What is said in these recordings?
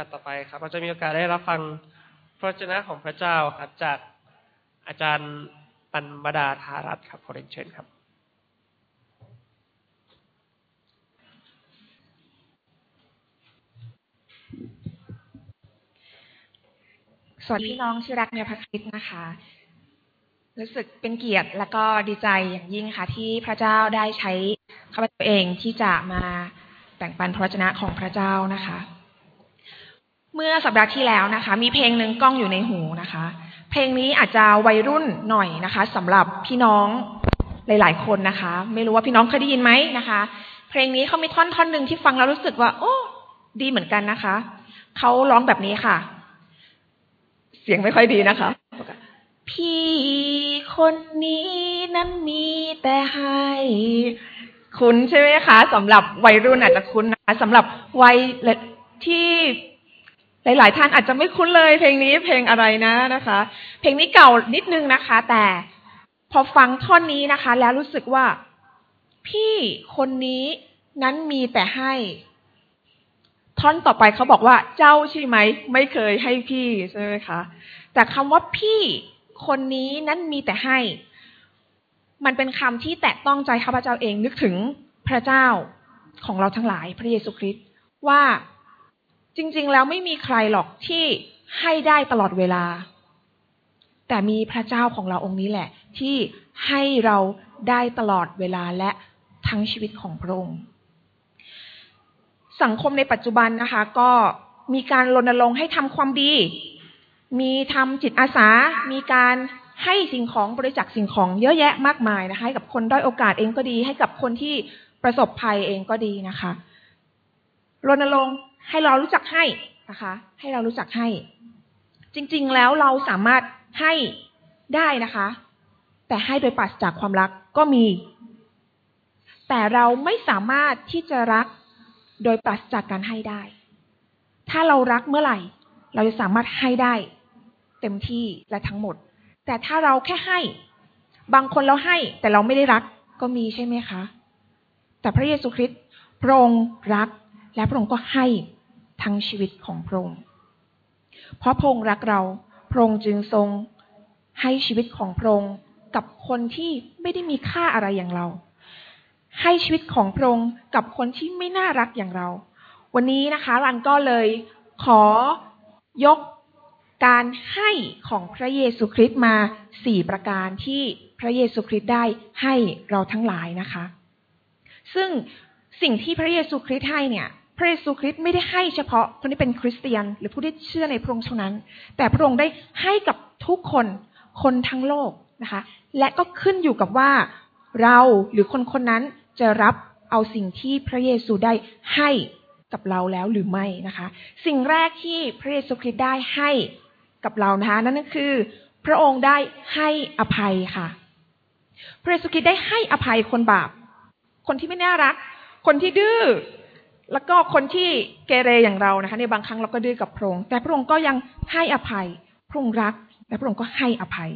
าสต่อไปครับ เราจะมีโอกาสได้รับฟังพระวจนะของพระเจ้าครับจากอาจารย์ปันบดาธารัตครับขอเรียนเชิญครับ สวัสดีพี่น้องที่รักในพระคริสต์นะคะ รู้สึกเป็นเกียรติและก็ดีใจอย่างยิ่งค่ะ ที่พระเจ้าได้ใช้ข้าพเจ้าเองที่จะมาแบ่งปันพระวจนะของพระเจ้านะคะ มื่อสัปดาห์ที่แล้วนะคะ มีเพลงหนึ่งกล้องอยู่ในหูนะคะ เพลงนี้อาจจะวัยรุ่นหน่อยนะคะสำหรับพี่น้องหลาย ๆ คนนะคะ ไม่รู้ว่าพี่น้องเคยได้ยินไหมนะคะ เพลงนี้เขามีท่อนท่อนหนึ่งที่ฟังแล้วรู้สึกว่า โอ้ ดีเหมือนกันนะคะเขาร้องแบบนี้ค่ะ เสียงไม่ค่อยดีนะคะ พี่คนนี้นั้นมีแต่ให้คุณใช่ไหมคะสำหรับวัยรุ่นอาจจะคุ้นนะคะสำหรับวัยที่ หลาย ๆ ท่านอาจจะไม่คุ้นเลยเพลงนี้เพลงอะไรนะนะคะ เพลงนี้เก่านิดนึงนะคะ แต่พอฟังท่อนนี้นะคะ แล้วรู้สึกว่า พี่คนนี้นั้นมีแต่ให้ ท่อนต่อไปเขาบอกว่า เจ้าใช่ไหมไม่เคยให้พี่ใช่ไหมคะแต่คำว่าพี่คนนี้นั้นมีแต่ให้ มันเป็นคำที่แตะต้องใจข้าพเจ้าเองนึกถึงพระเจ้าของเราทั้งหลายพระเยซูคริสต์ว่า จริง ๆ แล้วไม่มีใครหรอกที่ให้ได้ตลอดเวลา แต่มีพระเจ้าของเราองค์นี้แหละ ที่ให้เราได้ตลอดเวลาและทั้งชีวิตของพระองค์ สังคมในปัจจุบันนะคะ ก็มีการรณรงค์ให้ทำความดี มีทำจิตอาสา มีการให้สิ่งของบริจาคสิ่งของเยอะแยะมากมายนะคะให้กับคนด้อยโอกาสเองก็ดี ให้กับคนที่ประสบภัยเองก็ดีนะคะรณรงค์ ให้เรารู้จักให้นะคะ ให้เรารู้จักให้ จริงๆแล้วเราสามารถให้ได้นะคะ แต่ให้โดยปราศจากความรักก็มี แต่เราไม่สามารถที่จะรักโดยปราศจากการให้ได้ ถ้าเรารักเมื่อไหร่ เราจะสามารถให้ได้ เต็มที่และทั้งหมด แต่ถ้าเราแค่ให้ บางคนเราให้ แต่เราไม่ได้รักก็มีใช่ไหมคะ แต่พระเยซูคริสต์พระองค์รัก และพระองค์ก็ให้ทั้งชีวิตของพระองค์ เพราะพระองค์รักเรา พระองค์จึงทรงให้ชีวิตของพระองค์กับคนที่ไม่ได้มีค่าอะไรอย่างเรา ให้ชีวิตของพระองค์กับคนที่ไม่น่ารักอย่างเรา วันนี้นะคะรันก็เลยขอยกการให้ของพระเยซูคริสต์มาสี่ประการที่พระเยซูคริสต์ได้ให้เราทั้งหลายนะคะ ซึ่งสิ่งที่พระเยซูคริสต์ให้เนี่ย ระเยซูคริสต์ไม่ได้ให้เฉพาะคนที่เป็นคริสเตียน หรือผู้ที่เชื่อในพระองค์เท่านั้น แต่พระองค์ได้ให้กับทุกคนคนทั้งโลกนะคะ และก็ขึ้นอยู่กับว่าเราหรือคนคนนั้นจะรับเอาสิ่งที่พระเยซูได้ให้กับเราแล้วหรือไม่นะคะ สิ่งแรกที่พระเยซูคริสต์ได้ให้กับเรานะคะ นั่นก็คือ พระองค์ได้ให้อภัยค่ะ พระเยซูคริสต์ได้ให้อภัยคนบาป คนที่ไม่น่ารัก คนที่ดื้อ แล้วก็คนที่เกเรอย่างเรานะคะ ในบางครั้งเราก็ดื้อกับพระองค์แต่พระองค์ก็ยังให้อภัย พระองค์รัก และพระองค์ก็ให้อภัย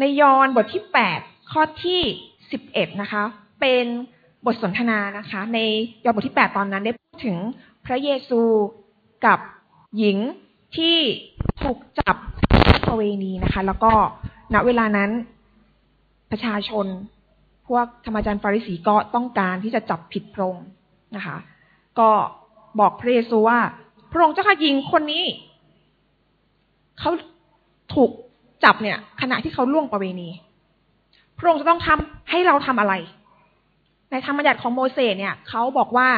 ในยอห์นบทที่แปดข้อที่สิบเอ็ดนะคะ เป็นบทสนทนานะคะ ในยอห์นบทที่แปดตอนนั้นได้พูดถึงพระเยซูกับหญิงที่ถูกจับประเวณีนะคะ แล้วก็ณเวลานั้นประชาชน พวกธรรมจารย์ฟาริสีก็ต้องการที่จะจับผิดพระองค์นะคะ ก็บอกพระเยซูว่า พระองค์เจ้าข้าหญิงคนนี้ เขาถูกจับเนี่ย ขณะที่เขาล่วงประเวณี พระองค์จะต้องทำให้เราทำอะไร ในธรรมบัญญัติของโมเสสเนี่ยเขาบอกว่า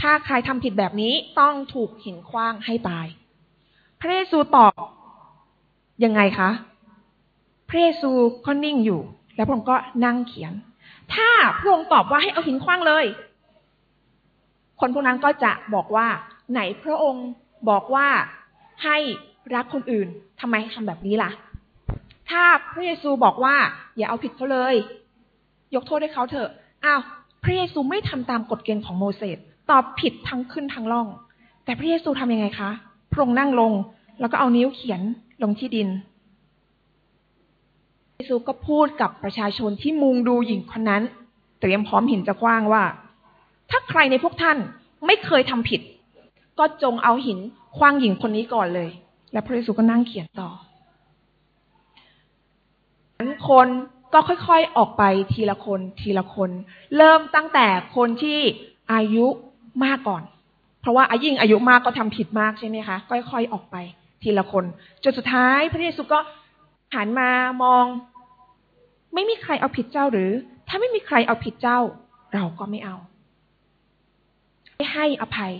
ถ้าใครทำผิดแบบนี้ต้องถูกหินคว้างให้ตาย พระเยซูตอบยังไงคะพระเยซูก็นิ่งอยู่ แล้วพระองค์ก็นั่งเขียน ถ้าพระองค์ตอบว่าให้เอาหินคว้างเลย คนพวกนั้นก็จะบอกว่าไหนพระองค์บอกว่าให้รักคนอื่นทำไมทำแบบนี้ล่ะ ถ้าพระเยซูบอกว่า อย่าเอาผิดเขาเลย ยกโทษให้เขาเถอะอ้าวพระเยซูไม่ทำตามกฎเกณฑ์ของโมเสสตอบผิดทั้งขึ้นทั้งล่อง แต่พระเยซูทำยังไงคะพระองค์นั่งลง แล้วก็เอานิ้วเขียนลงที่ดินพระเยซูก็พูดกับประชาชนที่มุงดูหญิงคนนั้น เตรียมพร้อมหินจะกว้างว่า ถ้าใครในพวกท่านไม่เคยทำผิด ก็จงเอาหินคว้างหญิงคนนี้ก่อนเลย และพระเยซูก็นั่งเขียนต่อคนก็ค่อยๆออกไปทีละคนทีละคน เริ่มตั้งแต่คนที่อายุมากก่อน เพราะว่าอายิ่งอายุมากก็ทำผิดมากใช่ไหมคะค่อยๆออกไป ทีละคนจนสุดท้ายพระเยซูก็หันมามอง ไม่มีใครเอาผิดเจ้าหรือ ถ้าไม่มีใครเอาผิดเจ้า เราก็ไม่เอา ให้อภัย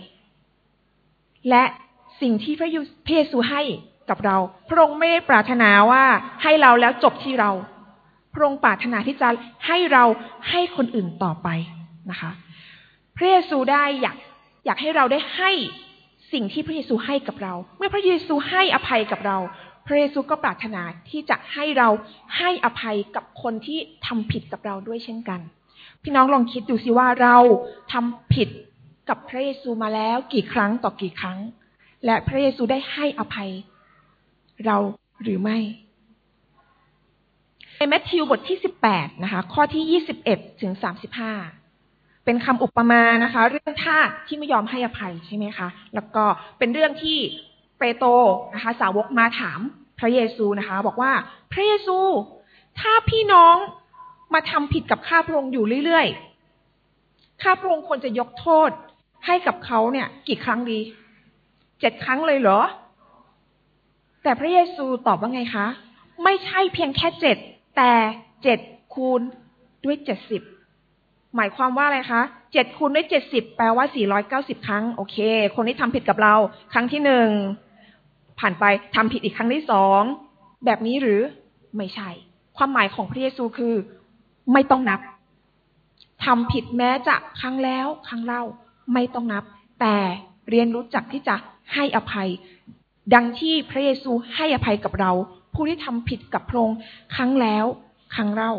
และสิ่งที่พระเยซูให้กับเรา พระองค์ไม่ได้ปรารถนาว่าให้เราแล้วจบที่เรา พระองค์ปรารถนาที่จะให้เราให้คนอื่นต่อไปนะคะ พระเยซูได้อยากอยากให้เราได้ให้สิ่งที่พระเยซูให้กับเรา เมื่อพระเยซูให้อภัยกับเรา พระเยซูก็ปรารถนาที่จะให้เราให้อภัยกับคนที่ทำผิดกับเราด้วยเช่นกัน พี่น้องลองคิดดูสิว่าเราทำผิด กับพระเยซูมาแล้วกี่ครั้งต่อกี่ครั้ง และพระเยซูได้ให้อภัยเราหรือไม่ในแมทธิวบทที่สิบแปดนะคะ ข้อที่ยี่สิบเอ็ดถึงสามสิบห้าเป็นคำอุปมานะคะ เรื่องทาสที่ไม่ยอมให้อภัยใช่ไหมคะ แล้วก็เป็นเรื่องที่เปโตรนะคะ สาวกมาถามพระเยซูนะคะ บอกว่าพระเยซู ถ้าพี่น้องมาทำผิดกับข้าพระองค์อยู่เรื่อยๆข้าพระองค์ควรจะยกโทษ ให้กับเขาเนี่ย กี่ครั้งดี เจ็ดครั้งเลยเหรอ แต่พระเยซูตอบว่าไงคะ ไม่ใช่เพียงแค่เจ็ดแต่เจ็ดคูณด้วยเจ็ดสิบหมายความว่าอะไรคะเจ็ดคูณด้วยเจ็ดสิบแปลว่าสี่ร้อยเก้าสิบครั้ง โอเค คนที่ทำผิดกับเรา ครั้งที่หนึ่งผ่านไปทำผิดอีกครั้งที่สองแบบนี้หรือไม่ใช่ ความหมายของพระเยซูคือ ไม่ต้องนับทำผิดแม้จะครั้งแล้ว ครั้งเล่า ไม่ต้องนับ แต่เรียนรู้จักที่จะให้อภัย ดังที่พระเยซูให้อภัยกับเรา ผู้ที่ทำผิดกับพระองค์ครั้งแล้วครั้งเล่า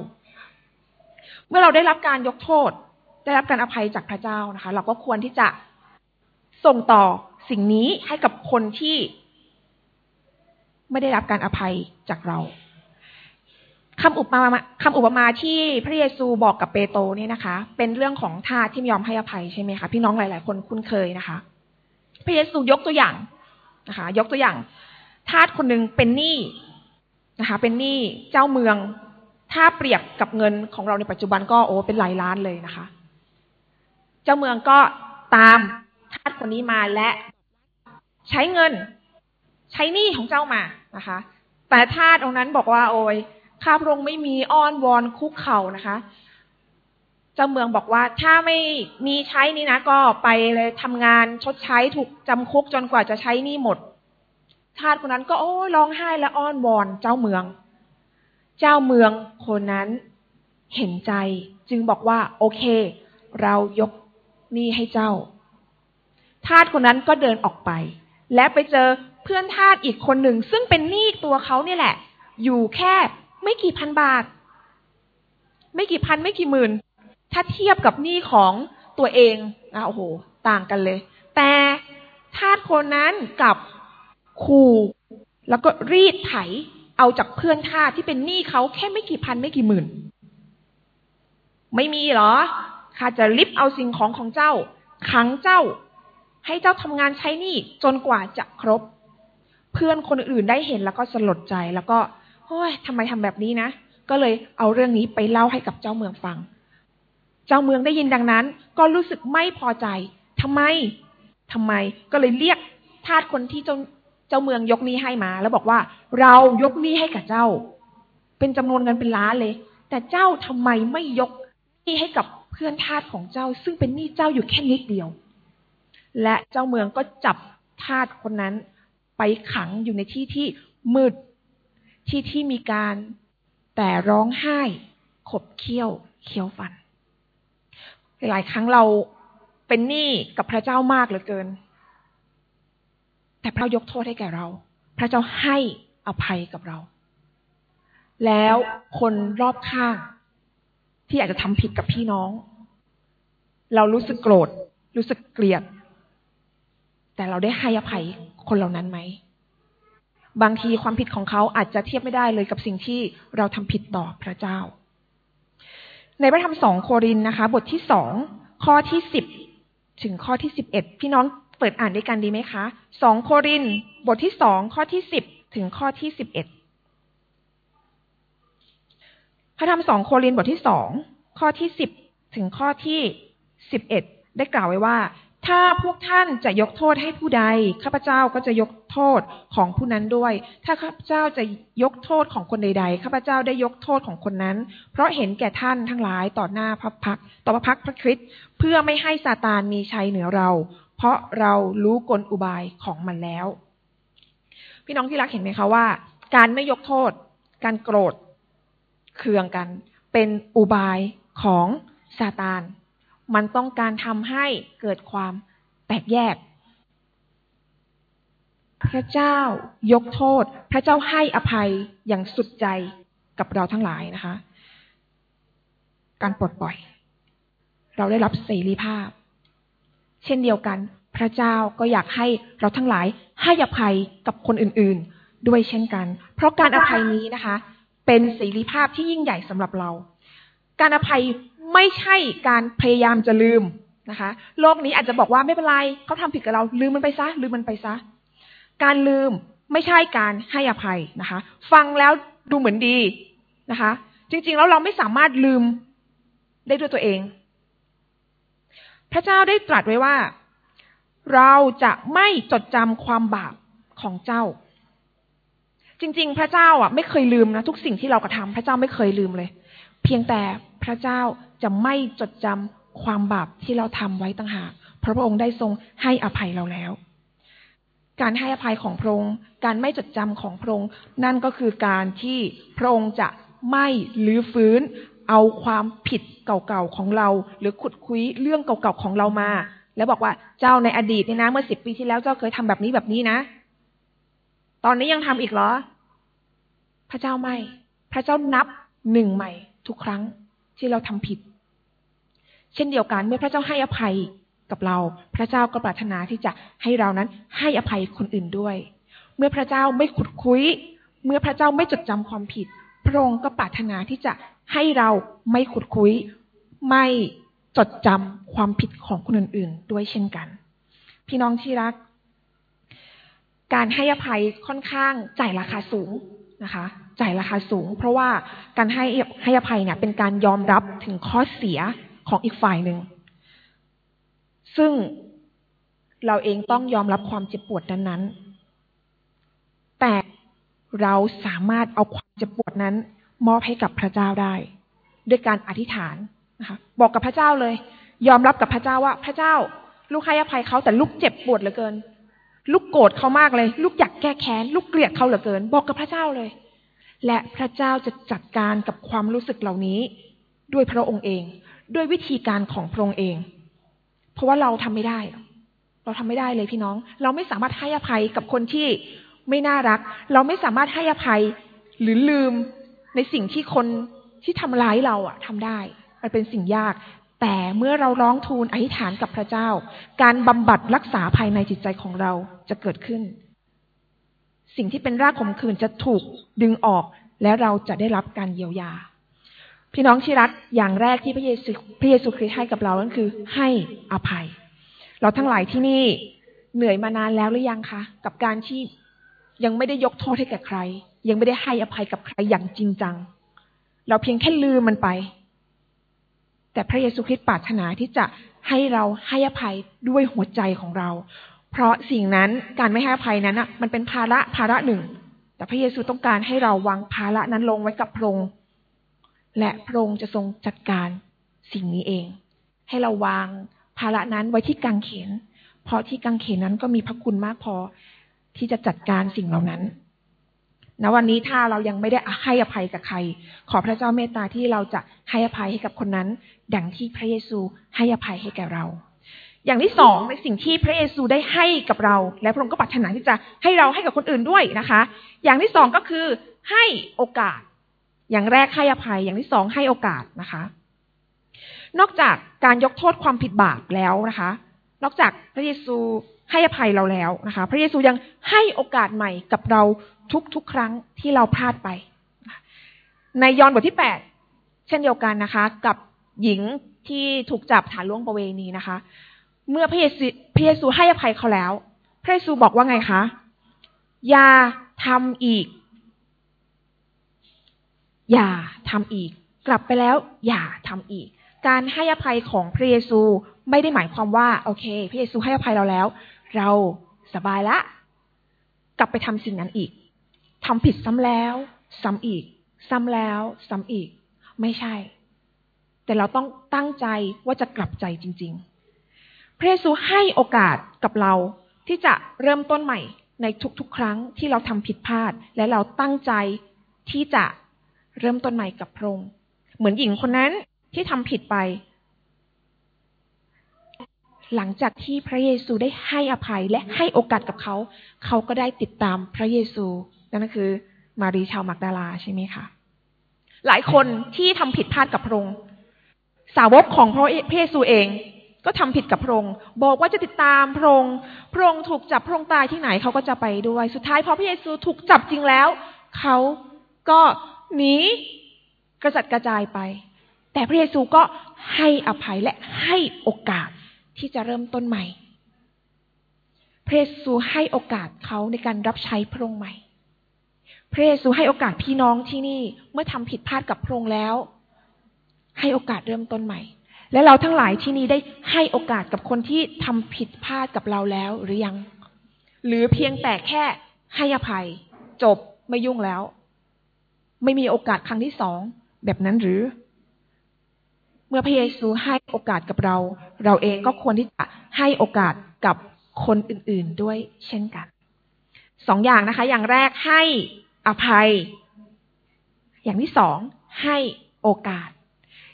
เมื่อเราได้รับการยกโทษ ได้รับการอภัยจากพระเจ้านะคะ เราก็ควรที่จะส่งต่อสิ่งนี้ให้กับคนที่ไม่ได้รับการอภัยจากเรา คำอุปมาคำอุปมาที่พระเยซูบอกกับเปโตรเนี่ยนะคะ เป็นเรื่องของทาสที่ยอมให้อภัยใช่ไหมคะพี่น้องหลาย ๆ คนคุ้นเคยนะคะ พระเยซูยกตัวอย่างนะคะ ยกตัวอย่าง ทาสคนหนึ่งเป็นหนี้นะคะ เป็นหนี้เจ้าเมือง ถ้าเปรียบกับเงินของเราในปัจจุบันก็โอ้เป็นหลายล้านเลยนะคะ เจ้าเมืองก็ตามทาสคนนี้มาและใช้เงิน ใช้หนี้ของเจ้ามานะคะ แต่ทาสองนั้นบอกว่า โอ้ย ข้าพระองค์ไม่มีอ้อนวอนคุกเข่านะคะ เจ้าเมืองบอกว่าถ้าไม่มีใช้นี่นะก็ไปเลยทำงานชดใช้ถูกจำคุกจนกว่าจะใช้นี่หมด ทาสคนนั้นก็โอ้ร้องไห้และอ้อนวอนเจ้าเมือง เจ้าเมืองคนนั้นเห็นใจจึงบอกว่า โอเค เรายกนี่ให้เจ้า ทาสคนนั้นก็เดินออกไป และไปเจอเพื่อนทาสอีกคนหนึ่ง ซึ่งเป็นหนี้ตัวเขาเนี่ยแหละ อยู่แค่ ไม่กี่พันบาท ไม่กี่พันไม่กี่หมื่น ถ้าเทียบกับหนี้ของตัวเองนะโอ้โห ต่างกันเลย แต่ทาสคนนั้นกับขู่แล้วก็รีดไถ เอาจากเพื่อนทาสที่เป็นหนี้เขาแค่ไม่กี่พันไม่กี่หมื่น ไม่มีหรอข้าจะลิบเอาสิ่งของของเจ้า ขังเจ้า ให้เจ้าทำงานใช้หนี้จนกว่าจะครบ เพื่อนคนอื่นได้เห็นแล้วก็สลดใจแล้วก็ โอ้ยทำไมทำแบบนี้นะ ก็เลยเอาเรื่องนี้ไปเล่าให้กับเจ้าเมืองฟัง เจ้าเมืองได้ยินดังนั้น ก็รู้สึกไม่พอใจทำไมทำไม ก็เลยเรียกทาสคนที่เจ้าเจ้าเมืองยกนี้ให้มา แล้วบอกว่า เรายกนี้ให้กับเจ้า เป็นจำนวนเงินเป็นล้านเลย แต่เจ้าทำไมไม่ยกนี้ให้กับเพื่อนทาสของเจ้า ซึ่งเป็นหนี้เจ้าอยู่แค่นิดเดียว และเจ้าเมืองก็จับทาสคนนั้นไปขังอยู่ในที่ที่มืด ที่ที่มีการแต่ร้องไห้ ขบเคี้ยวเคี้ยวฟัน หลายครั้งเราเป็นหนี้กับพระเจ้ามากเหลือเกิน แต่พระยกโทษให้แก่เรา พระเจ้าให้อภัยกับเรา แล้วคนรอบข้างที่อาจจะทำผิดกับพี่น้อง เรารู้สึกโกรธ รู้สึกเกลียด แต่เราได้ให้อภัยคนเหล่านั้นไหม บางทีความผิดของเขาอาจจะเทียบไม่ได้เลยกับสิ่งที่เราทำผิดต่อพระเจ้า ในพระธรรมสองโครินนะคะ บทที่สองข้อที่สิบถึงข้อที่สิบเอ็ดพี่น้องเปิดอ่านด้วยกันดีไหมคะสองโคริน บทที่สองข้อที่สิบถึงข้อที่สิบเอ็ดพระธรรมสองโครินบทที่สองข้อที่สิบถึงข้อที่สิบเอ็ดได้กล่าวไว้ว่า ถ้าพวกท่านจะยกโทษให้ผู้ใด ข้าพเจ้าก็จะยกโทษของผู้นั้นด้วย ถ้าข้าพเจ้าจะยกโทษของคนใด ๆ ข้าพเจ้าได้ยกโทษของคนนั้น เพราะเห็นแก่ท่านทั้งหลายต่อหน้าพระพักต่อพระพักพระคริสต์เพื่อไม่ให้ซาตานมีชัยเหนือเรา เพราะเรารู้กลอุบายของมันแล้ว พี่น้องที่รักเห็นไหมคะว่า การไม่ยกโทษ การโกรธเคืองกัน เป็นอุบายของซาตาน มันต้องการทำให้เกิดความแตกแยก พระเจ้ายกโทษ พระเจ้าให้อภัยอย่างสุดใจกับเราทั้งหลายนะคะ การปลดปล่อย เราได้รับเสรีภาพ เช่นเดียวกัน พระเจ้าก็อยากให้เราทั้งหลายให้อภัยกับคนอื่นๆ ด้วยเช่นกัน เพราะการอภัยนี้นะคะ เป็นเสรีภาพที่ยิ่งใหญ่สำหรับเรา การอภัย ไม่ใช่การพยายามจะลืมนะคะ โลกนี้อาจจะบอกว่าไม่เป็นไรเขาทำผิดกับเราลืมมันไปซะลืมมันไปซะ การลืมไม่ใช่การให้อภัยนะคะ ฟังแล้วดูเหมือนดีนะคะ จริงๆแล้วเราไม่สามารถลืมได้ด้วยตัวเอง พระเจ้าได้ตรัสไว้ว่า เราจะไม่จดจำความบาปของเจ้า จริง ๆ พระเจ้าอะ ไม่เคยลืมนะทุกสิ่งที่เรากระทำพระเจ้าไม่เคยลืมเลย เพียงแต่พระเจ้า จะไม่จดจำความบาปที่เราทำไว้ต่างหากเพราะพระองค์ได้ทรงให้อภัยเราแล้ว การให้อภัยของพระองค์ การไม่จดจำของพระองค์ นั่นก็คือการที่พระองค์จะไม่ลื้อฟื้น เอาความผิดเก่าๆของเรา หรือขุดคุยเรื่องเก่าๆของเรามา แล้วบอกว่าเจ้าในอดีตเนี่ยนะ เมื่อสิบปีที่แล้วเจ้าเคยทำแบบนี้แบบนี้นะ ตอนนี้ยังทำอีกเหรอ พระเจ้าไม่ พระเจ้านับหนึ่งใหม่ทุกครั้งที่เราทำผิด เช่นเดียวกันเมื่อพระเจ้าให้อภัยกับเรา พระเจ้าก็ปรารถนาที่จะให้เรานั้นให้อภัยคนอื่นด้วย เมื่อพระเจ้าไม่ขุดคุย เมื่อพระเจ้าไม่จดจำความผิด พระองค์ก็ปรารถนาที่จะให้เราไม่ขุดคุย ไม่จดจำความผิดของคนอื่นๆ ด้วยเช่นกัน พี่น้องที่รัก การให้อภัยค่อนข้างจ่ายราคาสูงนะคะ จ่ายราคาสูง เพราะว่าการให้ให้อภัยเนี่ยเป็นการยอมรับถึงข้อเสีย ของอีกฝ่ายหนึ่ง ซึ่งเราเองต้องยอมรับความเจ็บปวดนั้นๆ แต่เราสามารถเอาความเจ็บปวดนั้น มอบให้กับพระเจ้าได้ ด้วยการอธิษฐานนะคะบอกกับพระเจ้าเลย ยอมรับกับพระเจ้าว่า พระเจ้า ลูกให้อภัยเขาแต่ลูกเจ็บปวดเหลือเกิน ลูกโกรธเขามากเลย ลูกอยากแก้แค้น ลูกเกลียดเขาเหลือเกิน บอกกับพระเจ้าเลย และพระเจ้าจะจัดการกับความรู้สึกเหล่านี้ด้วยพระองค์เอง ด้วยวิธีการของพระองค์เอง เพราะว่าเราทำไม่ได้ เราทำไม่ได้เลยพี่น้อง เราไม่สามารถให้อภัยกับคนที่ไม่น่ารัก เราไม่สามารถให้อภัยหรือลืมในสิ่งที่คนที่ทำร้ายเราอะทำได้ มันเป็นสิ่งยาก แต่เมื่อเราร้องทูลอธิษฐานกับพระเจ้า การบำบัดรักษาภายในจิตใจของเราจะเกิดขึ้น สิ่งที่เป็นรากขมขื่นจะถูกดึงออกและเราจะได้รับการเยียวยา พี่น้องที่รักอย่างแรกที่พระเยซูพระเยซูคริสต์ให้กับเรานั่นคือ ให้อภัย เราทั้งหลายที่นี่เหนื่อยมานานแล้วหรือยังคะ กับการที่ยังไม่ได้ยกโทษให้แก่ใคร ยังไม่ได้ให้อภัยกับใครอย่างจริงจัง เราเพียงแค่ลืมมันไป แต่พระเยซูคริสต์ปรารถนาที่จะให้เราให้อภัยด้วยหัวใจของเรา เพราะสิ่งนั้นการไม่ให้อภัยนั้นอะมันเป็นภาระภาระหนึ่ง แต่พระเยซูต้องการให้เราวางภาระนั้นลงไว้กับพระองค์ และพระองค์จะทรงจัดการสิ่งนี้เอง ให้เราวางภาระนั้นไว้ที่กางเขน เพราะที่กางเขนนั้นก็มีพระคุณมากพอที่จะจัดการสิ่งเหล่านั้นณวันนี้ถ้าเรายังไม่ได้ให้อภัยกับใคร ขอพระเจ้าเมตตาที่เราจะให้อภัยให้กับคนนั้น ดังที่พระเยซูให้อภัยให้แก่เรา อย่างที่สองในสิ่งที่พระเยซูได้ให้กับเรา และพระองค์ก็ปรารถนาที่จะให้เราให้กับคนอื่นด้วยนะคะ อย่างที่สองก็คือให้โอกาส อย่างแรกให้อภัยอย่างที่สองให้โอกาสนะคะ นอกจากการยกโทษความผิดบาปแล้วนะคะ นอกจากพระเยซูให้อภัยเราแล้วนะคะ พระเยซูยังให้โอกาสใหม่กับเราทุกๆครั้งที่เราพลาดไป ในยอห์นบทที่แปดเช่นเดียวกันนะคะ กับหญิงที่ถูกจับฐานล่วงประเวณีนะคะ เมื่อพระเยซูพระเยซูให้อภัยเขาแล้ว พระเยซูบอกว่าไงคะอย่าทำอีก อย่าทำอีก กลับไปแล้วอย่าทำอีก การให้อภัยของพระเยซูไม่ได้หมายความว่า โอเค พระเยซูให้อภัยเราแล้ว เราสบายละ กลับไปทำสิ่งนั้นอีกทำผิดซ้ำแล้ว ซ้ำอีก ซ้ำแล้ว ซ้ำอีก ไม่ใช่ แต่เราต้องตั้งใจว่าจะกลับใจจริง ๆ พระเยซูให้โอกาสกับเราที่จะเริ่มต้นใหม่ในทุกๆ ครั้งที่เราทำผิดพลาด และเราตั้งใจที่จะ เริ่มต้นใหม่กับพระองค์เหมือนหญิงคนนั้นที่ทำผิดไป หลังจากที่พระเยซูได้ให้อภัยและให้โอกาสกับเขา เขาก็ได้ติดตามพระเยซูนั่นก็คือ มารีชาวมักดาลาใช่ไหมคะหลายคนที่ทำผิดพลาดกับพระองค์สาวกของพระเยซูเองก็ทำผิดกับพระองค์บอกว่าจะติดตามพระองค์พระองค์ถูกจับพระองค์ตายที่ไหนเขาก็จะไปด้วย สุดท้ายพอพระเยซูถูกจับจริงแล้ว เขาก็ หนีกระจัดกระจายไป แต่พระเยซูก็ให้อภัยและให้โอกาสที่จะเริ่มต้นใหม่ พระเยซูให้โอกาสเขาในการรับใช้พระองค์ใหม่ พระเยซูให้โอกาสพี่น้องที่นี่เมื่อทำผิดพลาดกับพระองค์แล้ว ให้โอกาสเริ่มต้นใหม่ และเราทั้งหลายที่นี่ได้ให้โอกาสกับคนที่ทำผิดพลาดกับเราแล้วหรือยัง หรือเพียงแต่แค่ให้อภัย จบไม่ยุ่งแล้ว ไม่มีโอกาสครั้งที่สองแบบนั้นหรือ เมื่อพระเยซูให้โอกาสกับเรา เราเองก็ควรที่จะให้โอกาสกับคนอื่นๆด้วยเช่นกันสองอย่างนะคะ อย่างแรกให้อภัย อย่างที่สองให้โอกาส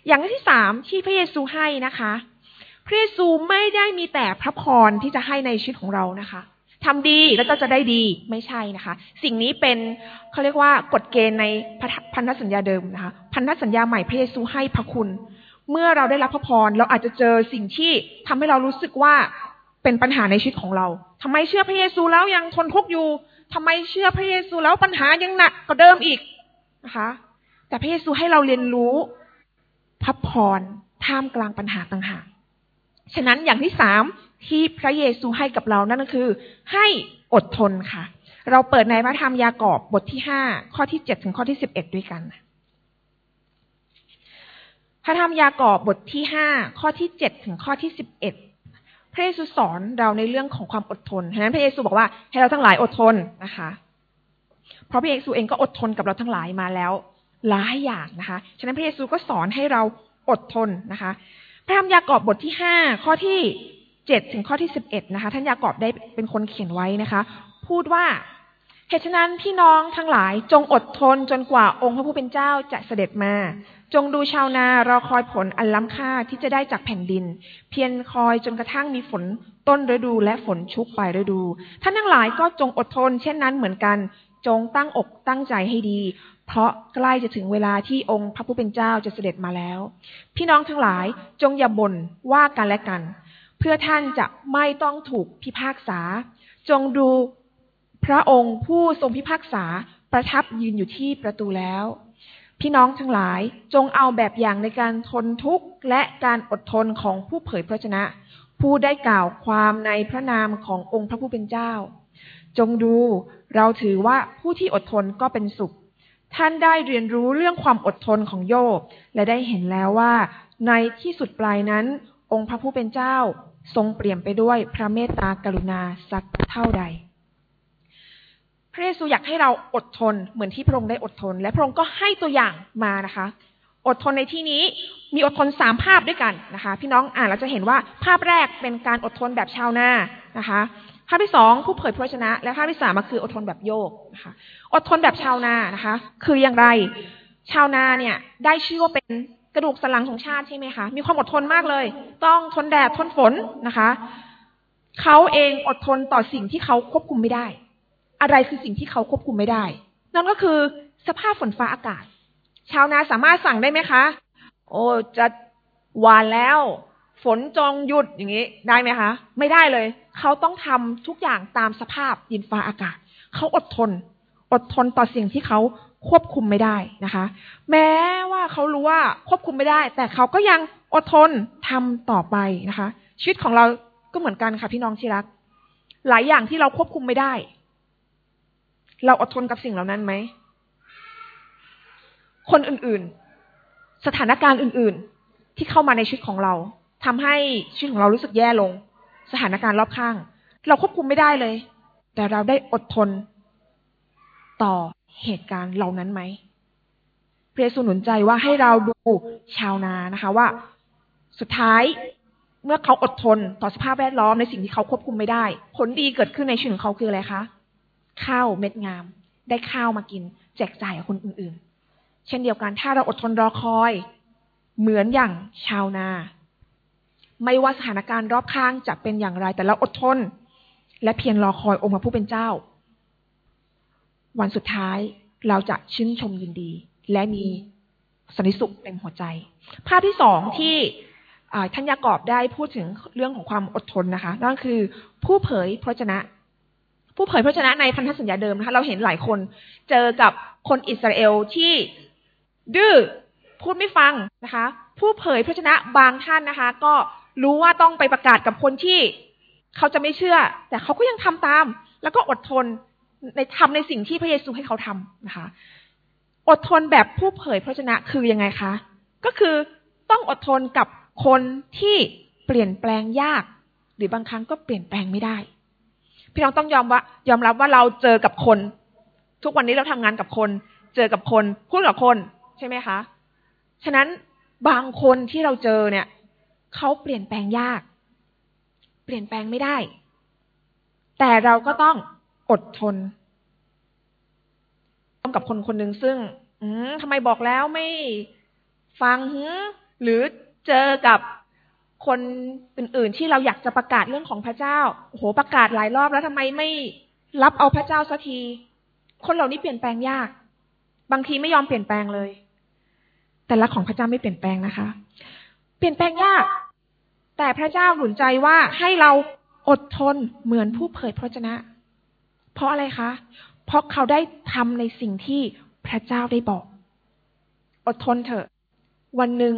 อย่างที่สามที่พระเยซูให้นะคะ พระเยซูไม่ได้มีแต่พระพรที่จะให้ในชีวิตของเรานะคะ ทำดีแล้วก็จะได้ดีไม่ใช่นะคะ สิ่งนี้เป็นเขาเรียกว่ากฎเกณฑ์ในพันธสัญญาเดิมนะคะ พันธสัญญาใหม่พระเยซูให้พระคุณ เมื่อเราได้รับพระพรเราอาจจะเจอสิ่งที่ทำให้เรารู้สึกว่าเป็นปัญหาในชีวิตของเราทำไมเชื่อพระเยซูแล้วยังทนทุกข์อยู่ทำไมเชื่อพระเยซูแล้วปัญหายังหนักกว่าเดิมอีกนะคะ แต่พระเยซูให้เราเรียนรู้พระพรท่ามกลางปัญหาต่างหากฉะนั้นอย่างที่สาม ที่พระเยซูให้กับเรานั่นก็คือ ให้อดทนค่ะ เราเปิดในพระธรรมยากอบบทที่ห้าข้อที่เจ็ดถึงข้อที่สิบเอ็ดด้วยกัน พระธรรมยากอบบทที่ห้าข้อที่เจ็ดถึงข้อที่สิบเอ็ดพระเยซูสอนเราในเรื่องของความอดทนฉะนั้นพระเยซูบอกว่าให้เราทั้งหลายอดทนนะคะ เพราะพระเยซูเองก็อดทนกับเราทั้งหลายมาแล้วหลายอย่างนะคะ ฉะนั้นพระเยซูก็สอนให้เราอดทนนะคะ พระธรรมยากอบบทที่ห้าข้อที่ เจ็ดถึงข้อที่สิบเอ็ดนะคะ ท่านยากอบได้เป็นคนเขียนไว้นะคะ พูดว่าเหตุฉะนั้นพี่น้องทั้งหลายจงอดทนจนกว่าองค์พระผู้เป็นเจ้าจะเสด็จมา จงดูชาวนารอคอยผลอันล้ำค่าที่จะได้จากแผ่นดิน เพียรคอยจนกระทั่งมีฝนต้นฤดูและฝนชุกปลายฤดู ท่านทั้งหลายก็จงอดทน เช่นนั้นเหมือนกัน จงตั้งอกตั้งใจให้ดี เพราะใกล้จะถึงเวลาที่องค์พระผู้เป็นเจ้าจะเสด็จมาแล้ว พี่น้องทั้งหลายจงอย่าบ่นว่ากันและกัน เพื่อท่านจะไม่ต้องถูกพิพากษา จงดูพระองค์ผู้ทรงพิพากษาประทับยืนอยู่ที่ประตูแล้ว พี่น้องทั้งหลายจงเอาแบบอย่างในการทนทุกข์และการอดทนของผู้เผยพระชนะ ผู้ได้กล่าวความในพระนามขององค์พระผู้เป็นเจ้า จงดูเราถือว่าผู้ที่อดทนก็เป็นสุข ท่านได้เรียนรู้เรื่องความอดทนของโยบ และได้เห็นแล้วว่า ในที่สุดปลายนั้น องค์พระผู้เป็นเจ้า ทรงเปลี่ยนไปด้วยพระเมตตากรุณาสักเท่าใด พระเยซูอยากให้เราอดทนเหมือนที่พระองค์ได้อดทน และพระองค์ก็ให้ตัวอย่างมานะคะ อดทนในที่นี้มีอดทนสามภาพด้วยกันนะคะ พี่น้องอ่านเราจะเห็นว่าภาพแรกเป็นการอดทนแบบชาวนานะคะ ภาพที่สองผู้เผยพระชนะ และภาพที่สามก็คืออดทนแบบโยกนะคะ อดทนแบบชาวนานะคะ คืออย่างไร ชาวนาเนี่ยได้ชื่อว่าเป็น กระดูกสันหลังของชาติใช่ไหมคะมีความอดทนมากเลย ต้องทนแดดทนฝนนะคะเขาเองอดทนต่อสิ่งที่เขาควบคุมไม่ได้ อะไรคือสิ่งที่เขาควบคุมไม่ได้ นั่นก็คือสภาพฝนฟ้าอากาศ ชาวนาสามารถสั่งได้ไหมคะ โอ้จะหวานแล้ว ฝนจงหยุดอย่างนี้ได้ไหมคะ ไม่ได้เลย เขาต้องทำทุกอย่างตามสภาพดินฟ้าอากาศ เขาอดทน อดทนต่อสิ่งที่เขา ควบคุมไม่ได้นะคะ แม้ว่าเขารู้ว่าควบคุมไม่ได้ แต่เขาก็ยังอดทนทำต่อไปนะคะ ชีวิตของเราก็เหมือนกันค่ะพี่น้องที่รัก หลายอย่างที่เราควบคุมไม่ได้ เราอดทนกับสิ่งเหล่านั้นไหม คนอื่นๆ สถานการณ์อื่นๆ ที่เข้ามาในชีวิตของเราทำให้ชีวิตของเรารู้สึกแย่ลง สถานการณ์รอบข้าง เราควบคุมไม่ได้เลย แต่เราได้อดทนต่อ เหตุการณ์เหล่านั้นไหมพระเยซูหนุนใจว่าให้เราดูชาวนานะคะว่า สุดท้ายเมื่อเขาอดทนต่อสภาพแวดล้อมในสิ่งที่เขาควบคุมไม่ได้ ผลดีเกิดขึ้นในชีวิตของเขาคืออะไรคะข้าวเม็ดงาม ได้ข้าวมากิน แจกจ่ายกับคนอื่นๆ เช่นเดียวกันถ้าเราอดทนรอคอย เหมือนอย่างชาวนา ไม่ว่าสถานการณ์รอบข้างจะเป็นอย่างไร แต่เราอดทน และเพียรรอคอยองค์พระผู้เป็นเจ้า วันสุดท้ายเราจะชื่นชมยินดี และมีสันติสุขเต็มหัวใจ ภาพที่สองที่ท่านยากอบได้พูดถึงเรื่องของความอดทนนะคะนั่นคือผู้เผยพระชนะ ผู้เผยพระชนะในพันธสัญญาเดิมนะคะเราเห็นหลายคนเจอกับคนอิสราเอลที่ดื้อพูดไม่ฟังนะคะ ผู้เผยพระชนะบางท่านนะคะ ก็รู้ว่าต้องไปประกาศกับคนที่เขาจะไม่เชื่อ แต่เขาก็ยังทำตาม แล้วก็อดทน ในทำในสิ่งที่พระเยซูให้เขาทำนะคะ อดทนแบบผู้เผยพระชนะคือยังไงคะ ก็คือต้องอดทนกับคนที่เปลี่ยนแปลงยาก หรือบางครั้งก็เปลี่ยนแปลงไม่ได้ พี่น้องต้องยอมว่ายอมรับว่าเราเจอกับคน ทุกวันนี้เราทำงานกับคน เจอกับคนพูดกับคนใช่ไหมคะฉะนั้นบางคนที่เราเจอเนี่ยเขาเปลี่ยนแปลงยาก เปลี่ยนแปลงไม่ได้ แต่เราก็ต้อง อดทนต้องกับคนคนหนึ่งซึ่งอืมทำไมบอกแล้วไม่ฟังหรือเจอกับคนอื่น ๆ ที่เราอยากจะประกาศเรื่องของพระเจ้าโอ้โหประกาศหลายรอบแล้วทำไมไม่รับเอาพระเจ้าสักที คนเหล่านี้เปลี่ยนแปลงยาก บางทีไม่ยอมเปลี่ยนแปลงเลย แต่ละของพระเจ้าไม่เปลี่ยนแปลงนะคะ เปลี่ยนแปลงยาก แต่พระเจ้าหนุนใจว่าให้เราอดทนเหมือนผู้เผยพระชนะ เพราะอะไรคะ เพราะเขาได้ทำในสิ่งที่พระเจ้าได้บอก อดทนเถอะ วันหนึ่ง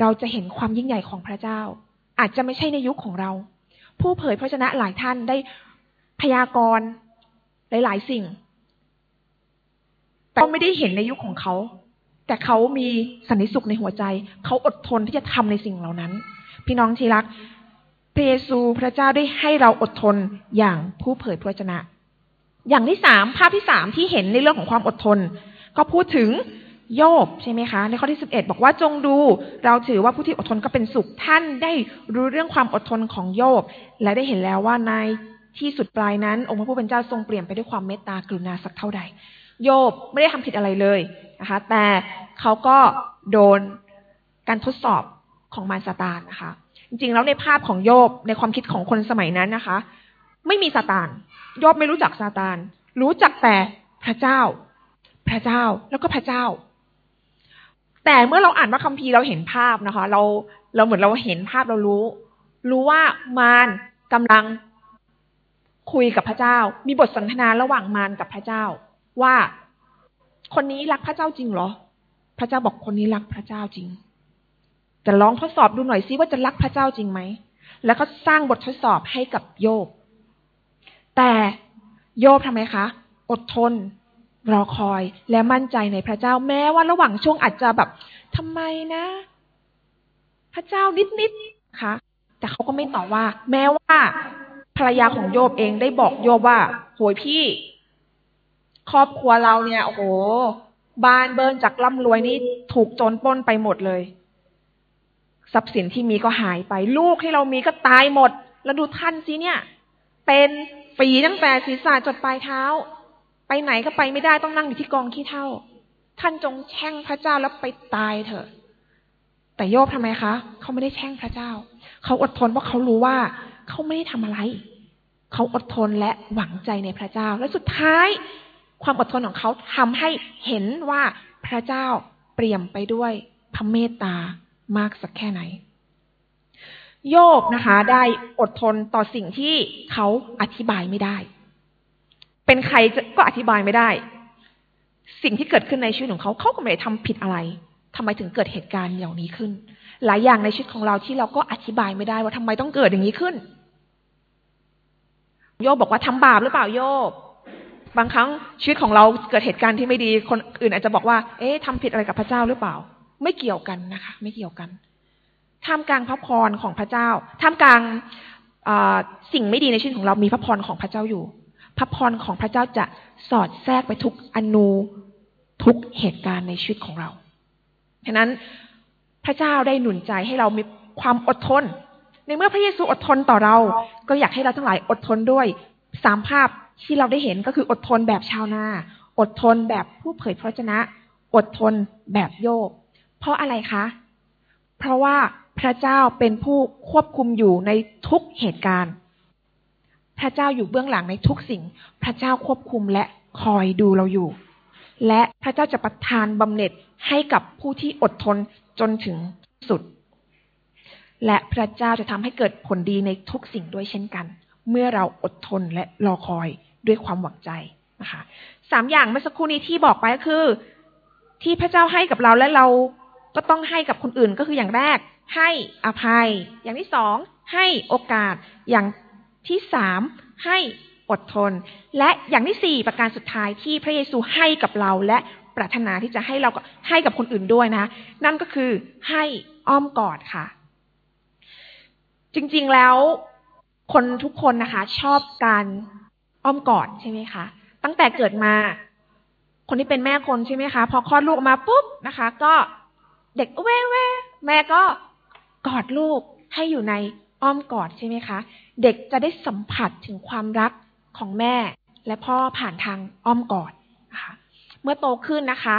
เราจะเห็นความยิ่งใหญ่ของพระเจ้า อาจจะไม่ใช่ในยุคของเรา ผู้เผยพระชนะหลายท่านได้พยากรณ์หลายๆสิ่ง แต่ไม่ได้เห็นในยุคของเขา แต่เขามีสันนิสุขในหัวใจ เขาอดทนที่จะทำในสิ่งเหล่านั้น พี่น้องที่รักพระเยซูพระเจ้าได้ให้เราอดทนอย่างผู้เผยพระชนะ อย่างที่สามภาพที่สามที่เห็นในเรื่องของความอดทน ก็พูดถึงโยบใช่ไหมคะ ในข้อที่สิบเอ็ดบอกว่าจงดูเราถือว่าผู้ที่อดทนก็เป็นสุขท่านได้รู้เรื่องความอดทนของโยบ และได้เห็นแล้วว่าในที่สุดปลายนั้น องค์พระผู้เป็นเจ้าทรงเปลี่ยนไปด้วยความเมตตากรุณาสักเท่าใด โยบไม่ได้ทำผิดอะไรเลยนะคะ แต่เขาก็โดนการทดสอบของมารซาตานนะคะ จริงๆแล้วในภาพของโยบในความคิดของคนสมัยนั้นนะคะ ไม่มีซาตาน โยบไม่รู้จักซาตาน รู้จักแต่พระเจ้า พระเจ้าแล้วก็พระเจ้า แต่เมื่อเราอ่านว่าคัมภีร์เราเห็นภาพนะคะ เราเราเหมือนเราเห็นภาพเรารู้ รู้ว่ามารกำลังคุยกับพระเจ้า มีบทสนทนาระหว่างมารกับพระเจ้า ว่าคนนี้รักพระเจ้าจริงเหรอ พระเจ้าบอกคนนี้รักพระเจ้าจริง แต่ลองทดสอบดูหน่อยซิว่าจะรักพระเจ้าจริงไหม แล้วก็สร้างบททดสอบให้กับโยบ แต่โยบทำไมคะ อดทน รอคอยและมั่นใจในพระเจ้าแม้ว่าระหว่างช่วงอาจจะแบบทำไมนะ พระเจ้านิดๆคะแต่เขาก็ไม่ตอบว่า แม้ว่า ภรรยาของโยบเองได้บอกโยบว่าโหยพี่ ครอบครัวเราเนี่ยโอ้โหบ้านเบิร์นจากร่ำรวยนี่ถูกโจรปล้นไปหมดเลย ทรัพย์สินที่มีก็หายไป ลูกที่เรามีก็ตายหมด แล้วดูท่านสิเนี่ย เป็น ฝีตั้งแต่ศีรษะจดปลายเท้า ไปไหนก็ไปไม่ได้ต้องนั่งอยู่ที่กองขี้เท่า ท่านจงแช่งพระเจ้าแล้วไปตายเถอะ แต่โยบทำไมคะเขาไม่ได้แช่งพระเจ้า เขาอดทนเพราะเขารู้ว่าเขาไม่ได้ทำอะไร เขาอดทนและหวังใจในพระเจ้า และสุดท้าย ความอดทนของเขาทำให้เห็นว่าพระเจ้าเปลี่ยมไปด้วยพระเมตตามากสักแค่ไหน โยบนะคะ ได้อดทนต่อสิ่งที่เขาอธิบายไม่ได้ เป็นใครก็อธิบายไม่ได้ สิ่งที่เกิดขึ้นในชีวิตของเขาเขาก็ไม่ได้ทำผิดอะไรทำไมถึงเกิดเหตุการณ์อย่างนี้ขึ้น หลายอย่างในชีวิตของเราที่เราก็อธิบายไม่ได้ว่าทำไมต้องเกิดอย่างนี้ขึ้น โยบบอกว่าทำบาปหรือเปล่าโยบบางครั้งชีวิตของเราเกิดเหตุการณ์ที่ไม่ดีคนอื่นอาจจะบอกว่า เอ๊ะทำผิดอะไรกับพระเจ้าหรือเปล่า ไม่เกี่ยวกันนะคะ ไม่เกี่ยวกัน ท่ามกลางพระพรของพระเจ้า ท่ามกลางสิ่งไม่ดีในชีวิตของเรามีพระพรของพระเจ้าอยู่ พระพรของพระเจ้าจะสอดแทรกไปทุกอนูทุกเหตุการณ์ในชีวิตของเราฉะนั้นพระเจ้าได้หนุนใจให้เรามีความอดทน ในเมื่อพระเยซูอดทนต่อเรา ก็อยากให้เราทั้งหลายอดทนด้วยสามภาพที่เราได้เห็นก็คืออดทนแบบชาวนา อดทนแบบผู้เผยพระชนะ อดทนแบบโยกเพราะอะไรคะ เพราะว่า พระเจ้าเป็นผู้ควบคุมอยู่ในทุกเหตุการณ์ พระเจ้าอยู่เบื้องหลังในทุกสิ่ง พระเจ้าควบคุมและคอยดูเราอยู่ และพระเจ้าจะประทานบำเหน็จให้กับผู้ที่อดทนจนถึงสุด และพระเจ้าจะทำให้เกิดผลดีในทุกสิ่งด้วยเช่นกัน เมื่อเราอดทนและรอคอยด้วยความหวังใจนะคะสามอย่างเมื่อสักครู่นี้ที่บอกไปก็คือ ที่พระเจ้าให้กับเราและเราก็ต้องให้กับคนอื่นก็คืออย่างแรก ให้อภัย อย่างที่สองให้โอกาส อย่างที่สามให้อดทน และอย่างที่สี่ประการสุดท้ายที่พระเยซูให้กับเราและปรารถนาที่จะให้เราให้กับคนอื่นด้วยนะ นั่นก็คือให้อ้อมกอดค่ะ จริงๆแล้วคนทุกคนนะคะ ชอบการอ้อมกอดใช่ไหมคะตั้งแต่เกิดมา คนที่เป็นแม่คนใช่ไหมคะ พอคลอดลูกออกมาปุ๊บนะคะ ก็เด็กแว่แว่แม่ก็ กอดลูกให้อยู่ในอ้อมกอดใช่ไหมคะ เด็กจะได้สัมผัสถึงความรักของแม่ และพ่อผ่านทางอ้อมกอดนะคะเมื่อโตขึ้นนะคะ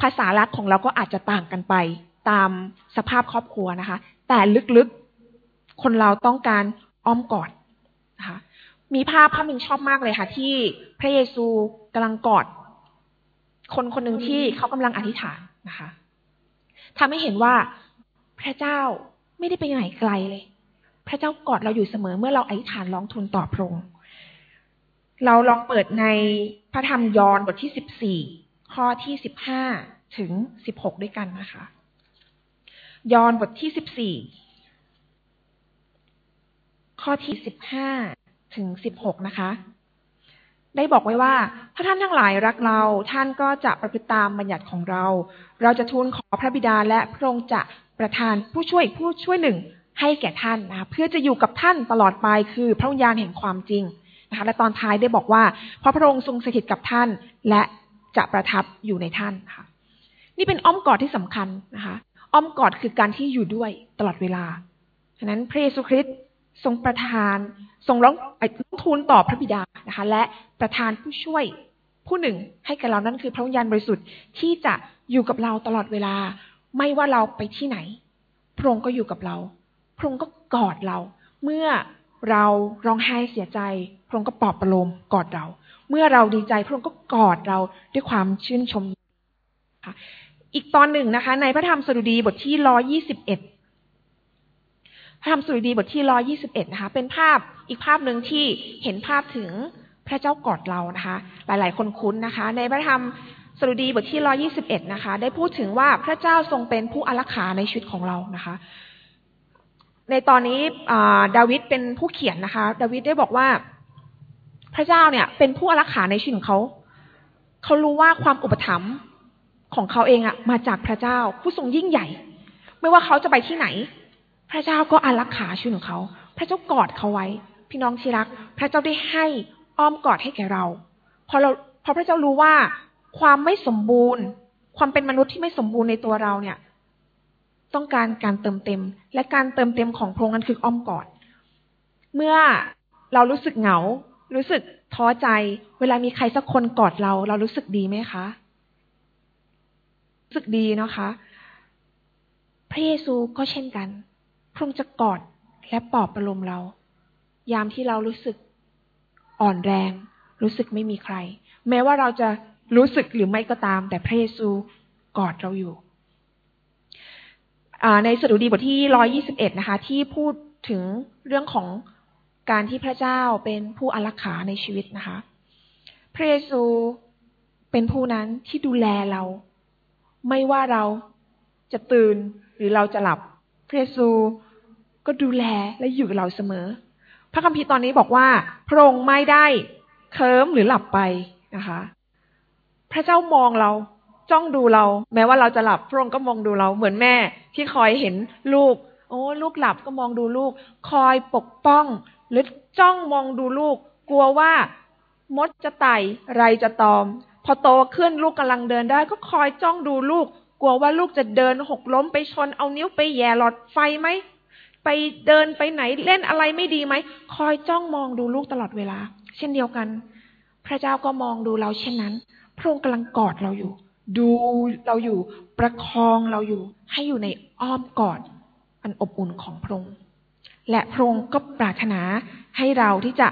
ภาษารักของเราก็อาจจะต่างกันไปตามสภาพครอบครัวนะคะ แต่ลึกๆคนเราต้องการอ้อมกอดนะคะมีภาพภาพหนึ่งชอบมากเลยค่ะ ที่พระเยซูกำลังกอด คนคนหนึ่งที่เขากำลังอธิษฐานนะคะทำให้เห็นว่าพระเจ้า ไม่ได้ไปไหนไกลเลย พระเจ้ากอดเราอยู่เสมอเมื่อเราอธิษฐานร้องทูลต่อพระองค์เราลองเปิดในพระธรรมยอห์นบทที่สิบสี่ข้อที่สิบห้าถึงสิบหกด้วยกันนะคะ ยอห์นบทที่สิบสี่ข้อที่สิบห้าถึงสิบหกนะคะ ได้บอกไว้ว่า ถ้าท่านทั้งหลายรักเรา ท่านก็จะประพฤติตามบัญญัติของเรา เราจะทูลขอพระบิดาและพระองค์จะ ประทานผู้ช่วยผู้ช่วยหนึ่งให้แก่ท่านนะเพื่อจะอยู่กับท่านตลอดไปคือพระวิญญาณแห่งความจริงนะคะและตอนท้ายได้บอกว่าเพราะพระองค์ทรงสถิตกับท่าน และจะประทับอยู่ในท่านค่ะนี่เป็นอ้อมกอดที่สำคัญนะคะอ้อมกอดคือการที่อยู่ด้วยตลอดเวลาฉะนั้นพระเยซูคริสต์ทรงประทาน ทรงร้องทูลต่อพระบิดานะคะ และประทานผู้ช่วยผู้หนึ่งให้กับเรานั่นคือพระวิญญาณบริสุทธิ์ที่จะอยู่กับเราตลอดเวลา ไม่ว่าเราไปที่ไหน พระองค์ก็อยู่กับเรา พระองค์ก็กอดเรา เมื่อเราร้องไห้เสียใจ พระองค์ก็ปลอบประโลมกอดเรา เมื่อเราดีใจ พระองค์ก็กอดเราด้วยความชื่นชมอีกตอนหนึ่งนะคะ ในพระธรรมสดุดีบทที่ร้อยี่สิบเอ็ดพระธรรมสุดีบทที่ร้อยี่สิบเอ็ดนะคะ เป็นภาพอีกภาพหนึ่งที่เห็นภาพถึงพระเจ้ากอดเรานะคะ หลาย ๆ คนคุ้นนะคะ ในพระธรรม สรุดีบทที่ร้อยี่สิบเอ็ดนะคะ ได้พูดถึงว่าพระเจ้าทรงเป็นผู้อารักขาในชีวิตของเรานะคะ ในตอนนี้ดาวิดเป็นผู้เขียนนะคะ ดาวิดได้บอกว่า พระเจ้าเนี่ย เป็นผู้อารักขาในชีวิตของเขาเขารู้ว่าความอุปถัมภ์ของเขาเองอะมาจากพระเจ้าผู้ทรงยิ่งใหญ่ ไม่ว่าเขาจะไปที่ไหน พระเจ้าก็อารักขาชีวิตของเขา พระเจ้ากอดเขาไว้ พี่น้องที่รัก พระเจ้าได้ให้อ้อมกอดให้แก่เราพอเราพอพระเจ้ารู้ว่า ความไม่สมบูรณ์ ความเป็นมนุษย์ที่ไม่สมบูรณ์ในตัวเราเนี่ย ต้องการการเติมเต็ม และการเติมเต็มของพระองค์นั้นคืออ้อมกอด เมื่อเรารู้สึกเหงา รู้สึกท้อใจ เวลามีใครสักคนกอดเรา เรารู้สึกดีไหมคะ รู้สึกดีนะคะ พระเยซูก็เช่นกัน พระองค์จะกอดและปลอบประโลมเรา ยามที่เรารู้สึกอ่อนแรง รู้สึกไม่มีใคร แม้ว่าเราจะ รู้สึกหรือไม่ก็ตาม แต่พระเยซูกอดเราอยู่ ในสดุดีบทที่ร้อยี่สิบเอ็ดนะคะ ที่พูดถึงเรื่องของการที่พระเจ้าเป็นผู้อารักขาในชีวิตนะคะ พระเยซูเป็นผู้นั้นที่ดูแลเรา ไม่ว่าเราจะตื่นหรือเราจะหลับ พระเยซูก็ดูแลและอยู่กับเราเสมอ พระคัมภีร์ตอนนี้บอกว่า พระองค์ไม่ได้เคิมหรือหลับไปนะคะ พระเจ้ามองเรา จ้องดูเรา แม้ว่าเราจะหลับพระองค์ก็มองดูเรา เหมือนแม่ที่คอยเห็นลูก โอ้ลูกหลับก็มองดูลูก คอยปกป้อง หรือจ้องมองดูลูก กลัวว่ามดจะไต่ไรจะตอม พอโตขึ้นลูกกำลังเดินได้ ก็คอยจ้องดูลูก กลัวว่าลูกจะเดินหกล้มไปชนเอานิ้วไปแย่หลอดไฟไหมไปเดินไปไหนเล่นอะไรไม่ดีไหมคอยจ้องมองดูลูกตลอดเวลา เช่นเดียวกัน พระเจ้าก็มองดูเราเช่นนั้น พระองค์กำลังกอดเราอยู่ ดูเราอยู่ประคองเราอยู่ ให้อยู่ในอ้อมกอด อันอบอุ่นของพระองค์และพระองค์ก็ปรารถนาให้เราที่จะ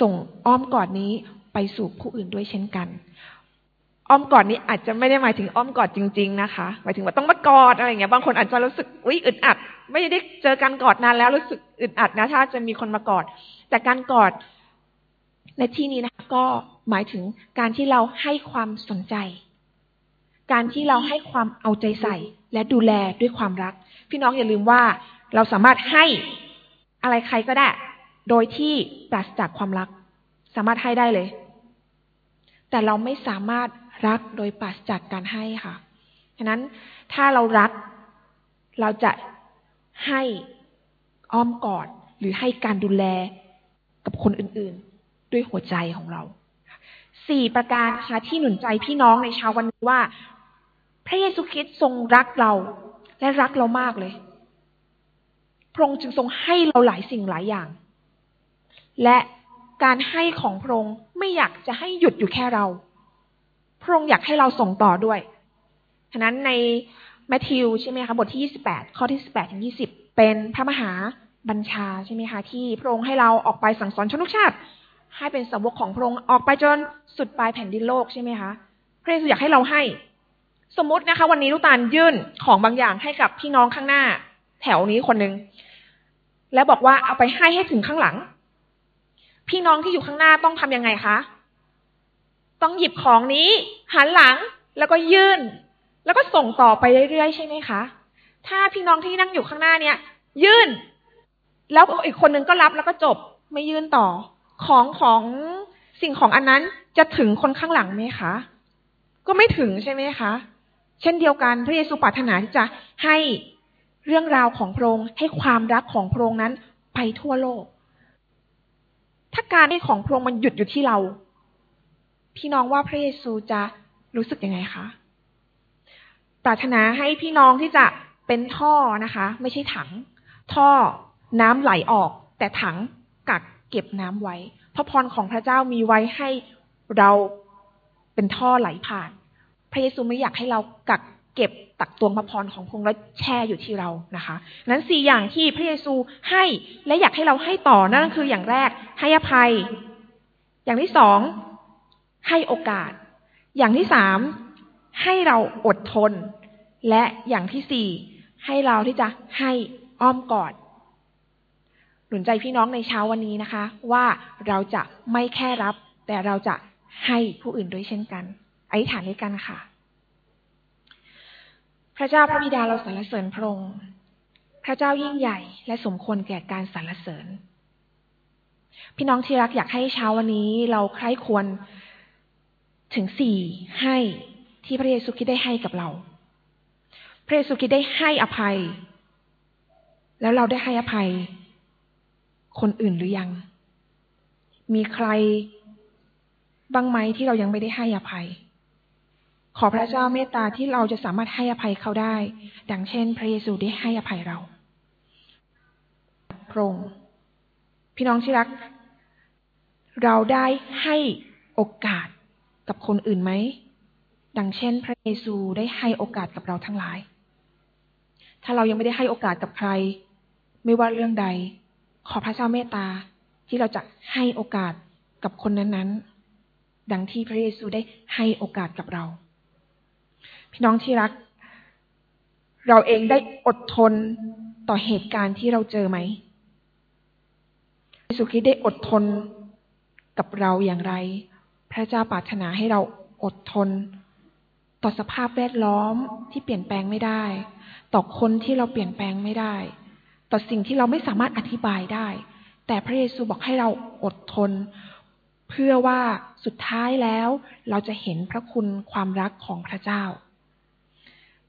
ส่งอ้อมกอดนี้ไปสู่ผู้อื่นด้วยเช่นกัน อ้อมกอดนี้อาจจะไม่ได้หมายถึงอ้อมกอดจริง ๆ นะคะหมายถึงว่าต้องมากอดอะไรอย่างเงี้ยบางคนอาจจะรู้สึกอุ้ยอึดอัด ไม่ได้เจอการกอดนานแล้วรู้สึกอึดอัดนะถ้าจะมีคนมากอด แต่การกอดในที่นี้นะก็ หมายถึงการที่เราให้ความสนใจ การที่เราให้ความเอาใจใส่ และดูแลด้วยความรัก พี่น้องอย่าลืมว่า เราสามารถให้อะไรใครก็ได้ โดยที่ปราศจากความรัก สามารถให้ได้เลย แต่เราไม่สามารถรักโดยปราศจากการให้ค่ะฉะนั้นถ้าเรารัก เราจะให้อ้อมกอดหรือให้การดูแลกับคนอื่นๆ ด้วยหัวใจของเรา สี่ประการนะคะที่หนุนใจพี่น้องในเช้าวันนี้ว่า พระเยซูคริสต์ทรงรักเราและรักเรามากเลย พระองค์จึงทรงให้เราหลายสิ่งหลายอย่าง และการให้ของพระองค์ไม่อยากจะให้หยุดอยู่แค่เรา พระองค์อยากให้เราส่งต่อด้วย ฉะนั้นในแมทธิวใช่ไหมคะบทที่28ข้อที่18ถึง20เป็นพระมหาบัญชาใช่ไหมคะที่พระองค์ให้เราออกไปสั่งสอนชนทุกชาติ ให้เป็นสาวกของพระองค์ออกไปจนสุดปลายแผ่นดินโลกใช่ไหมคะพระเยซูอยากให้เราให้ สมมตินะคะ วันนี้ลูกตาลยื่นของบางอย่างให้กับพี่น้องข้างหน้า แถวนี้คนหนึ่งแล้วบอกว่าเอาไปให้ให้ถึงข้างหลัง พี่น้องที่อยู่ข้างหน้าต้องทำยังไงคะต้องหยิบของนี้หันหลังแล้วก็ยื่น แล้วก็ส่งต่อไปเรื่อยๆใช่ไหมคะถ้าพี่น้องที่นั่งอยู่ข้างหน้าเนี่ย ยื่น แล้วอีกคนนึงก็รับแล้วก็จบไม่ยื่นต่อ ของของสิ่งของอันนั้นจะถึงคนข้างหลังไหมคะ ก็ไม่ถึงใช่ไหมคะ เช่นเดียวกันพระเยซูปรารถนาที่จะให้เรื่องราวของพระองค์ให้ความรักของพระองค์นั้นไปทั่วโลก ถ้าการให้ของพระองค์มันหยุดอยู่ที่เรา พี่น้องว่าพระเยซูจะรู้สึกยังไงคะ ปรารถนาให้พี่น้องที่จะเป็นท่อนะคะ ไม่ใช่ถัง ท่อน้ำไหลออก แต่ถังกัก เก็บน้ำไว้ พระพรของพระเจ้ามีไว้ให้เราเป็นท่อไหลผ่าน พระเยซูไม่อยากให้เรากักเก็บตักตวงพระพรของพระองค์แล้วแช่อยู่ที่เรานะคะ นั้นสี่อย่างที่พระเยซูให้และอยากให้เราให้ต่อนั่นคืออย่างแรกให้อภัย อย่างที่สองให้โอกาส อย่างที่สามให้เราอดทน และอย่างที่สี่ให้เราที่จะให้อ้อมกอด หนุนใจพี่น้องในเช้าวันนี้นะคะ ว่าเราจะไม่แค่รับ แต่เราจะให้ผู้อื่นด้วยเช่นกันอธิษฐานด้วยกันค่ะ พระเจ้าพระบิดาเราสรรเสริญพระองค์พระเจ้ายิ่งใหญ่และสมควรแก่การสรรเสริญ พี่น้องที่รักอยากให้เช้าวันนี้เราใคร่ควรถึงสี่ให้ที่พระเยซูคริสต์ได้ให้กับเรา พระเยซูคริสต์ได้ให้อภัย แล้วเราได้ให้อภัย คนอื่นหรือยัง มีใครบ้างไหมที่เรายังไม่ได้ให้อภัย ขอพระเจ้าเมตตาที่เราจะสามารถให้อภัยเขาได้ ดังเช่น พระเยซูได้ให้อภัยเราพระองค์พี่น้องที่รัก เราได้ให้โอกาสกับคนอื่นไหม ดังเช่น พระเยซูได้ให้โอกาสกับเราทั้งหลาย ถ้าเรายังไม่ได้ให้โอกาสกับใคร ไม่ว่าเรื่องใด ขอพระเจ้าเมตตาที่เราจะให้โอกาสกับคนนั้นๆ ดังที่พระเยซูได้ให้โอกาสกับเรา พี่น้องที่รัก เราเองได้อดทนต่อเหตุการณ์ที่เราเจอไหมพระเยซูคริสต์ได้อดทนกับเราอย่างไร พระเจ้าปรารถนาให้เราอดทน ต่อสภาพแวดล้อมที่เปลี่ยนแปลงไม่ได้ ต่อคนที่เราเปลี่ยนแปลงไม่ได้ ต่อสิ่งที่เราไม่สามารถอธิบายได้ แต่พระเยซูบอกให้เราอดทน เพื่อว่าสุดท้ายแล้วเราจะเห็นพระคุณความรักของพระเจ้า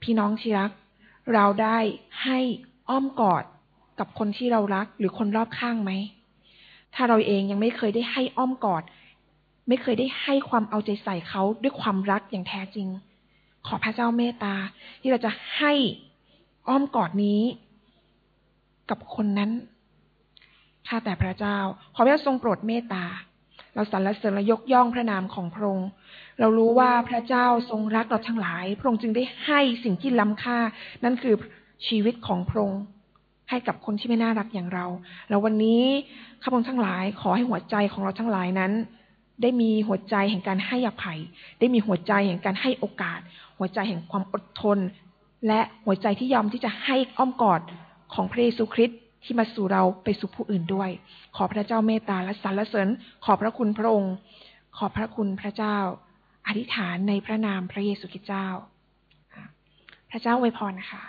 พี่น้องที่รัก เราได้ให้อ้อมกอดกับคนที่เรารักหรือคนรอบข้างไหม ถ้าเราเองยังไม่เคยได้ให้อ้อมกอด ไม่เคยได้ให้ความเอาใจใส่เขาด้วยความรักอย่างแท้จริง ขอพระเจ้าเมตตาที่เราจะให้อ้อมกอดนี้ กับคนนั้นข้าแต่พระเจ้า ขอพระเจ้าทรงโปรดเมตตา เราสรรเสริญและยกย่องพระนามของพระองค์ เรารู้ว่าพระเจ้าทรงรักเราทั้งหลาย พระองค์จึงได้ให้สิ่งที่ล้ำค่า นั่นคือชีวิตของพระองค์ให้กับคนที่ไม่น่ารักอย่างเรา แล้ววันนี้ข้าพงทั้งหลาย ขอให้หัวใจของเราทั้งหลายนั้น ได้มีหัวใจแห่งการให้อภัย ได้มีหัวใจแห่งการให้โอกาส หัวใจแห่งความอดทน และหัวใจที่ยอมที่จะให้อ้อมกอด ของพระเยซูคริสต์ที่มาสู่เราไปสู่ผู้อื่นด้วย ขอพระเจ้าเมตตาและสรรเสริญ ขอพระคุณพระองค์ ขอพระคุณพระเจ้า อธิษฐานในพระนามพระเยซูคริสต์เจ้า พระเจ้าอวยพรนะคะ